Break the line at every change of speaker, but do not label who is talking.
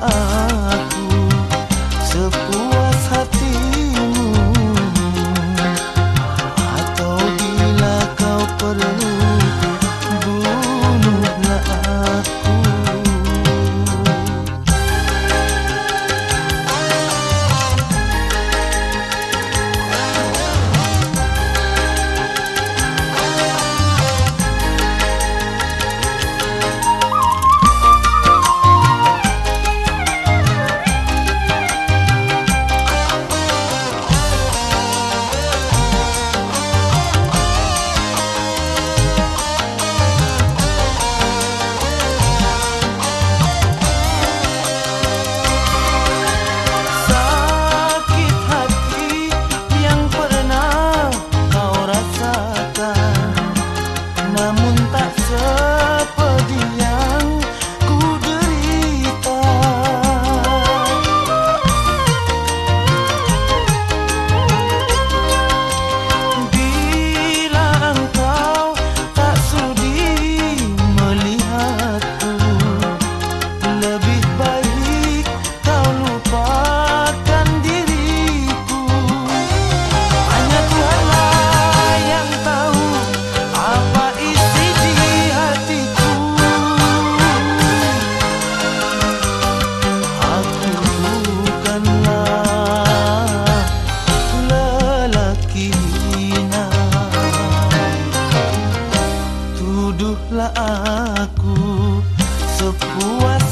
Duduklah sepuas hatimu